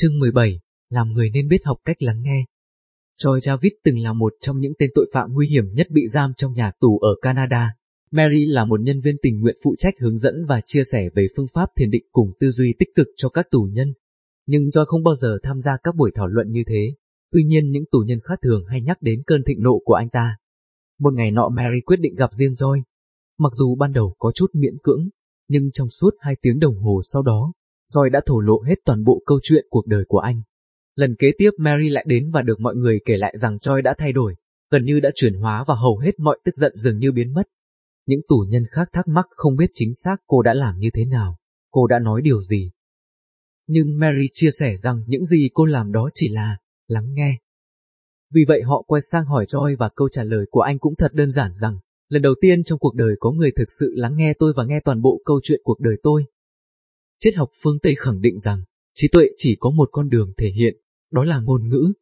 Chương 17, làm người nên biết học cách lắng nghe. Troy David từng là một trong những tên tội phạm nguy hiểm nhất bị giam trong nhà tù ở Canada. Mary là một nhân viên tình nguyện phụ trách hướng dẫn và chia sẻ về phương pháp thiền định cùng tư duy tích cực cho các tù nhân. Nhưng Joy không bao giờ tham gia các buổi thảo luận như thế. Tuy nhiên những tù nhân khác thường hay nhắc đến cơn thịnh nộ của anh ta. Một ngày nọ Mary quyết định gặp riêng Joy. Mặc dù ban đầu có chút miễn cưỡng, nhưng trong suốt hai tiếng đồng hồ sau đó, Joy đã thổ lộ hết toàn bộ câu chuyện cuộc đời của anh. Lần kế tiếp Mary lại đến và được mọi người kể lại rằng Joy đã thay đổi, gần như đã chuyển hóa và hầu hết mọi tức giận dường như biến mất. Những tù nhân khác thắc mắc không biết chính xác cô đã làm như thế nào, cô đã nói điều gì. Nhưng Mary chia sẻ rằng những gì cô làm đó chỉ là lắng nghe. Vì vậy họ quay sang hỏi Joy và câu trả lời của anh cũng thật đơn giản rằng, lần đầu tiên trong cuộc đời có người thực sự lắng nghe tôi và nghe toàn bộ câu chuyện cuộc đời tôi. Triết học phương Tây khẳng định rằng, trí tuệ chỉ có một con đường thể hiện, đó là ngôn ngữ.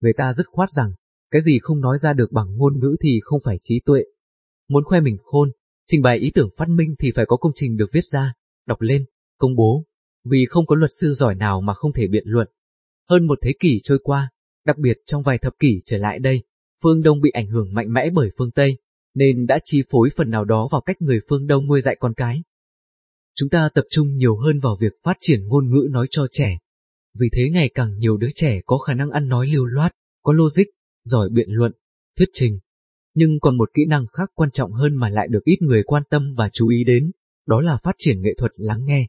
Người ta rất khoát rằng, cái gì không nói ra được bằng ngôn ngữ thì không phải trí tuệ. Muốn khoe mình khôn, trình bày ý tưởng phát minh thì phải có công trình được viết ra, đọc lên, công bố, vì không có luật sư giỏi nào mà không thể biện luận. Hơn một thế kỷ trôi qua, đặc biệt trong vài thập kỷ trở lại đây, phương Đông bị ảnh hưởng mạnh mẽ bởi phương Tây, nên đã chi phối phần nào đó vào cách người phương Đông nuôi dạy con cái. Chúng ta tập trung nhiều hơn vào việc phát triển ngôn ngữ nói cho trẻ. Vì thế ngày càng nhiều đứa trẻ có khả năng ăn nói lưu loát, có logic, giỏi biện luận, thuyết trình. Nhưng còn một kỹ năng khác quan trọng hơn mà lại được ít người quan tâm và chú ý đến, đó là phát triển nghệ thuật lắng nghe.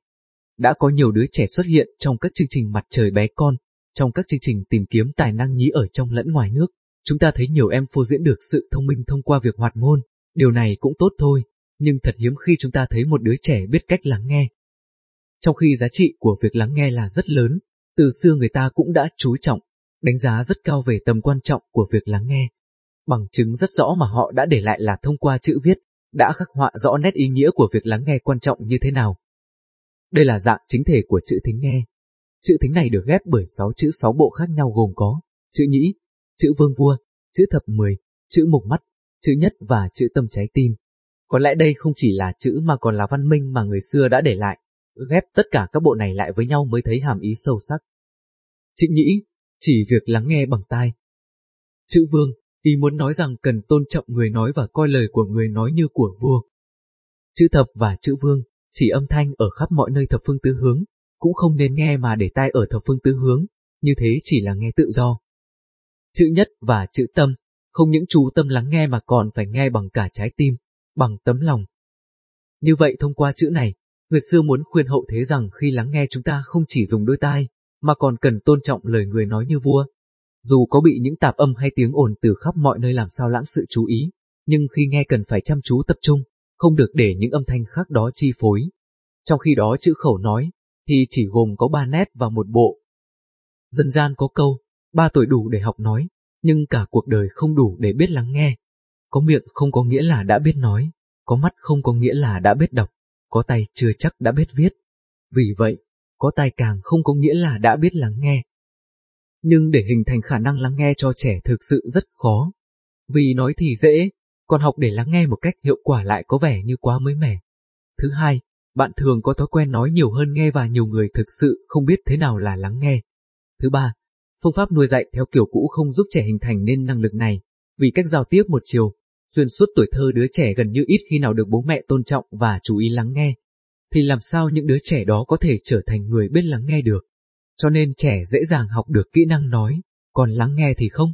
Đã có nhiều đứa trẻ xuất hiện trong các chương trình mặt trời bé con, trong các chương trình tìm kiếm tài năng nhí ở trong lẫn ngoài nước. Chúng ta thấy nhiều em phô diễn được sự thông minh thông qua việc hoạt ngôn, điều này cũng tốt thôi, nhưng thật hiếm khi chúng ta thấy một đứa trẻ biết cách lắng nghe. Trong khi giá trị của việc lắng nghe là rất lớn, từ xưa người ta cũng đã chú trọng, đánh giá rất cao về tầm quan trọng của việc lắng nghe. Bằng chứng rất rõ mà họ đã để lại là thông qua chữ viết, đã khắc họa rõ nét ý nghĩa của việc lắng nghe quan trọng như thế nào. Đây là dạng chính thể của chữ thính nghe. Chữ thính này được ghép bởi 6 chữ 6 bộ khác nhau gồm có chữ nhĩ, chữ vương vua, chữ thập mười, chữ mục mắt, chữ nhất và chữ tâm trái tim. Có lẽ đây không chỉ là chữ mà còn là văn minh mà người xưa đã để lại, ghép tất cả các bộ này lại với nhau mới thấy hàm ý sâu sắc. Chữ nghĩ chỉ việc lắng nghe bằng tai. Chữ vương, ý muốn nói rằng cần tôn trọng người nói và coi lời của người nói như của vua. Chữ thập và chữ vương, chỉ âm thanh ở khắp mọi nơi thập phương tứ hướng, cũng không nên nghe mà để tai ở thập phương tứ hướng, như thế chỉ là nghe tự do. Chữ nhất và chữ tâm, không những chú tâm lắng nghe mà còn phải nghe bằng cả trái tim, bằng tấm lòng. Như vậy thông qua chữ này, người xưa muốn khuyên hậu thế rằng khi lắng nghe chúng ta không chỉ dùng đôi tai, mà còn cần tôn trọng lời người nói như vua. Dù có bị những tạp âm hay tiếng ồn từ khắp mọi nơi làm sao lãng sự chú ý, nhưng khi nghe cần phải chăm chú tập trung, không được để những âm thanh khác đó chi phối. Trong khi đó chữ khẩu nói, thì chỉ gồm có ba nét và một bộ. Dân gian có câu, ba tuổi đủ để học nói, nhưng cả cuộc đời không đủ để biết lắng nghe. Có miệng không có nghĩa là đã biết nói, có mắt không có nghĩa là đã biết đọc, có tay chưa chắc đã biết viết. Vì vậy, có tai càng không có nghĩa là đã biết lắng nghe. Nhưng để hình thành khả năng lắng nghe cho trẻ thực sự rất khó. Vì nói thì dễ, còn học để lắng nghe một cách hiệu quả lại có vẻ như quá mới mẻ. Thứ hai, bạn thường có thói quen nói nhiều hơn nghe và nhiều người thực sự không biết thế nào là lắng nghe. Thứ ba, phương pháp nuôi dạy theo kiểu cũ không giúp trẻ hình thành nên năng lực này, vì cách giao tiếp một chiều, xuyên suốt tuổi thơ đứa trẻ gần như ít khi nào được bố mẹ tôn trọng và chú ý lắng nghe. Thì làm sao những đứa trẻ đó có thể trở thành người biết lắng nghe được? Cho nên trẻ dễ dàng học được kỹ năng nói, còn lắng nghe thì không.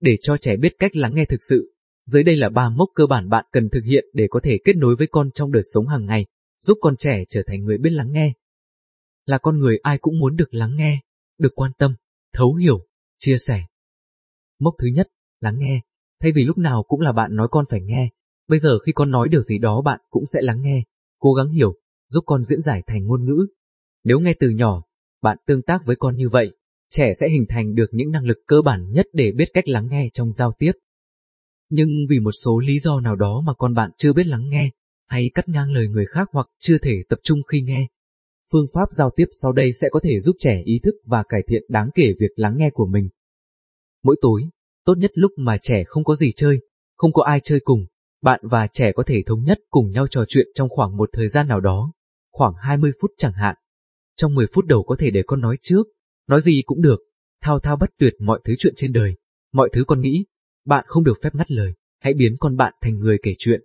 Để cho trẻ biết cách lắng nghe thực sự, dưới đây là ba mốc cơ bản bạn cần thực hiện để có thể kết nối với con trong đời sống hàng ngày giúp con trẻ trở thành người biết lắng nghe. Là con người ai cũng muốn được lắng nghe, được quan tâm, thấu hiểu, chia sẻ. Mốc thứ nhất, lắng nghe. Thay vì lúc nào cũng là bạn nói con phải nghe, bây giờ khi con nói điều gì đó bạn cũng sẽ lắng nghe, cố gắng hiểu, giúp con diễn giải thành ngôn ngữ. Nếu nghe từ nhỏ, bạn tương tác với con như vậy, trẻ sẽ hình thành được những năng lực cơ bản nhất để biết cách lắng nghe trong giao tiếp. Nhưng vì một số lý do nào đó mà con bạn chưa biết lắng nghe, hay cắt ngang lời người khác hoặc chưa thể tập trung khi nghe. Phương pháp giao tiếp sau đây sẽ có thể giúp trẻ ý thức và cải thiện đáng kể việc lắng nghe của mình. Mỗi tối, tốt nhất lúc mà trẻ không có gì chơi, không có ai chơi cùng, bạn và trẻ có thể thống nhất cùng nhau trò chuyện trong khoảng một thời gian nào đó, khoảng 20 phút chẳng hạn. Trong 10 phút đầu có thể để con nói trước, nói gì cũng được, thao thao bất tuyệt mọi thứ chuyện trên đời, mọi thứ con nghĩ, bạn không được phép ngắt lời, hãy biến con bạn thành người kể chuyện.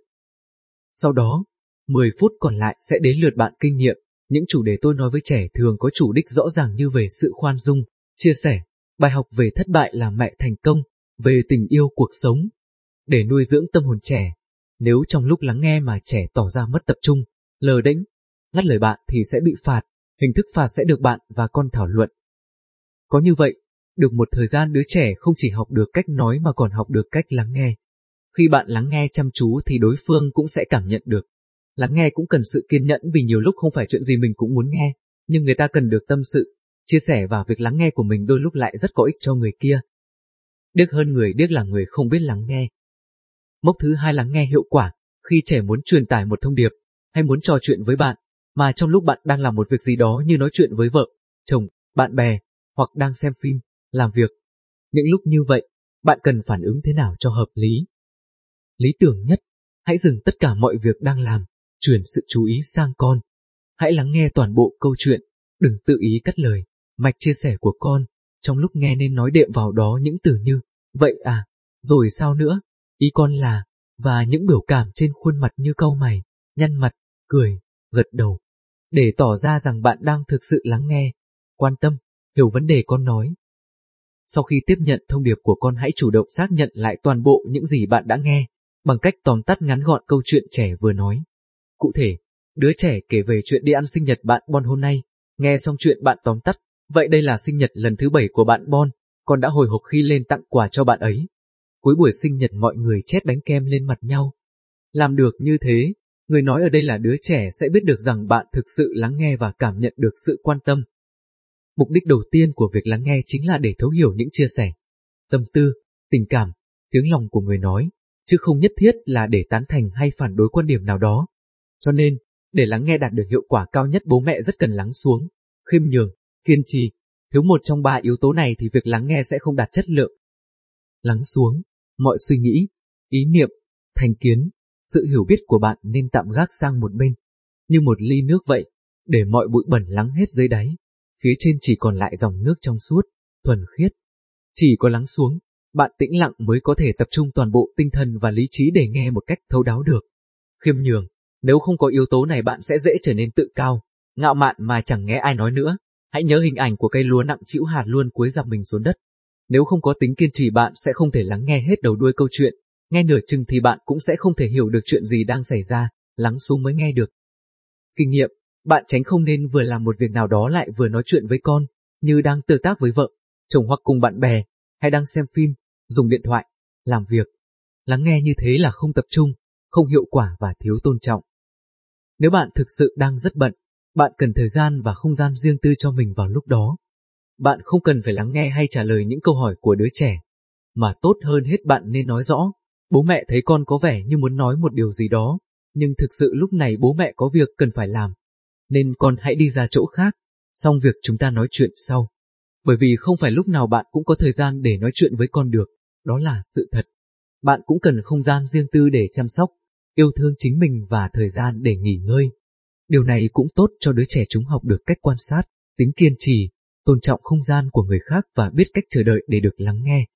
Sau đó, 10 phút còn lại sẽ đến lượt bạn kinh nghiệm, những chủ đề tôi nói với trẻ thường có chủ đích rõ ràng như về sự khoan dung, chia sẻ, bài học về thất bại là mẹ thành công, về tình yêu cuộc sống. Để nuôi dưỡng tâm hồn trẻ, nếu trong lúc lắng nghe mà trẻ tỏ ra mất tập trung, lờ đĩnh, ngắt lời bạn thì sẽ bị phạt, hình thức phạt sẽ được bạn và con thảo luận. Có như vậy, được một thời gian đứa trẻ không chỉ học được cách nói mà còn học được cách lắng nghe. Khi bạn lắng nghe chăm chú thì đối phương cũng sẽ cảm nhận được. Lắng nghe cũng cần sự kiên nhẫn vì nhiều lúc không phải chuyện gì mình cũng muốn nghe, nhưng người ta cần được tâm sự, chia sẻ và việc lắng nghe của mình đôi lúc lại rất có ích cho người kia. Điếc hơn người điếc là người không biết lắng nghe. Mốc thứ hai lắng nghe hiệu quả, khi trẻ muốn truyền tải một thông điệp, hay muốn trò chuyện với bạn, mà trong lúc bạn đang làm một việc gì đó như nói chuyện với vợ, chồng, bạn bè, hoặc đang xem phim, làm việc. Những lúc như vậy, bạn cần phản ứng thế nào cho hợp lý? Lý tưởng nhất, hãy dừng tất cả mọi việc đang làm, chuyển sự chú ý sang con. Hãy lắng nghe toàn bộ câu chuyện, đừng tự ý cắt lời, mạch chia sẻ của con, trong lúc nghe nên nói đệm vào đó những từ như, vậy à, rồi sao nữa, ý con là, và những biểu cảm trên khuôn mặt như cau mày, nhăn mặt, cười, gật đầu, để tỏ ra rằng bạn đang thực sự lắng nghe, quan tâm, hiểu vấn đề con nói. Sau khi tiếp nhận thông điệp của con hãy chủ động xác nhận lại toàn bộ những gì bạn đã nghe, bằng cách tóm tắt ngắn gọn câu chuyện trẻ vừa nói. Cụ thể, đứa trẻ kể về chuyện đi ăn sinh nhật bạn Bon hôm nay, nghe xong chuyện bạn tóm tắt, vậy đây là sinh nhật lần thứ bảy của bạn Bon, con đã hồi hộp khi lên tặng quà cho bạn ấy. Cuối buổi sinh nhật mọi người chét bánh kem lên mặt nhau. Làm được như thế, người nói ở đây là đứa trẻ sẽ biết được rằng bạn thực sự lắng nghe và cảm nhận được sự quan tâm. Mục đích đầu tiên của việc lắng nghe chính là để thấu hiểu những chia sẻ, tâm tư, tình cảm, tiếng lòng của người nói, chứ không nhất thiết là để tán thành hay phản đối quan điểm nào đó. Cho nên, để lắng nghe đạt được hiệu quả cao nhất bố mẹ rất cần lắng xuống, khiêm nhường, kiên trì. Thiếu một trong ba yếu tố này thì việc lắng nghe sẽ không đạt chất lượng. Lắng xuống, mọi suy nghĩ, ý niệm, thành kiến, sự hiểu biết của bạn nên tạm gác sang một bên. Như một ly nước vậy, để mọi bụi bẩn lắng hết dưới đáy. Phía trên chỉ còn lại dòng nước trong suốt, thuần khiết. Chỉ có lắng xuống, bạn tĩnh lặng mới có thể tập trung toàn bộ tinh thần và lý trí để nghe một cách thấu đáo được. Khiêm nhường, nếu không có yếu tố này bạn sẽ dễ trở nên tự cao, ngạo mạn mà chẳng nghe ai nói nữa. Hãy nhớ hình ảnh của cây lúa nặng chịu hạt luôn cuối dằm mình xuống đất. Nếu không có tính kiên trì bạn sẽ không thể lắng nghe hết đầu đuôi câu chuyện, nghe nửa chừng thì bạn cũng sẽ không thể hiểu được chuyện gì đang xảy ra, lắng xuống mới nghe được. Kinh nghiệm, bạn tránh không nên vừa làm một việc nào đó lại vừa nói chuyện với con, như đang tương tác với vợ, chồng hoặc cùng bạn bè, hay đang xem phim, dùng điện thoại, làm việc. Lắng nghe như thế là không tập trung, không hiệu quả và thiếu tôn trọng. Nếu bạn thực sự đang rất bận, bạn cần thời gian và không gian riêng tư cho mình vào lúc đó. Bạn không cần phải lắng nghe hay trả lời những câu hỏi của đứa trẻ, mà tốt hơn hết bạn nên nói rõ. Bố mẹ thấy con có vẻ như muốn nói một điều gì đó, nhưng thực sự lúc này bố mẹ có việc cần phải làm, nên con hãy đi ra chỗ khác, xong việc chúng ta nói chuyện sau. Bởi vì không phải lúc nào bạn cũng có thời gian để nói chuyện với con được, đó là sự thật. Bạn cũng cần không gian riêng tư để chăm sóc, yêu thương chính mình và thời gian để nghỉ ngơi. Điều này cũng tốt cho đứa trẻ chúng học được cách quan sát, tính kiên trì, tôn trọng không gian của người khác và biết cách chờ đợi để được lắng nghe.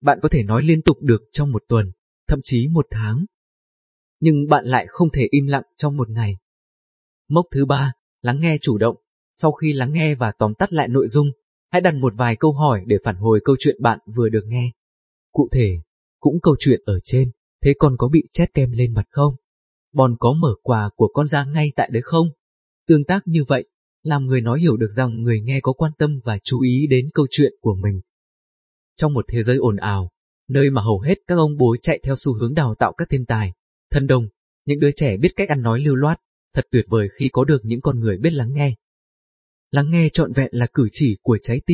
Bạn có thể nói liên tục được trong một tuần, thậm chí một tháng. Nhưng bạn lại không thể im lặng trong một ngày. Mốc thứ ba, lắng nghe chủ động. Sau khi lắng nghe và tóm tắt lại nội dung, hãy đặt một vài câu hỏi để phản hồi câu chuyện bạn vừa được nghe. Cụ thể, cũng câu chuyện ở trên, thế còn có bị chét kem lên mặt không? Bon có mở quà của con ra ngay tại đấy không? Tương tác như vậy, làm người nói hiểu được rằng người nghe có quan tâm và chú ý đến câu chuyện của mình. Trong một thế giới ồn ào, nơi mà hầu hết các ông bố chạy theo xu hướng đào tạo các thiên tài, thân đồng, những đứa trẻ biết cách ăn nói lưu loát, thật tuyệt vời khi có được những con người biết lắng nghe. Lắng nghe trọn vẹn là cử chỉ của trái tim,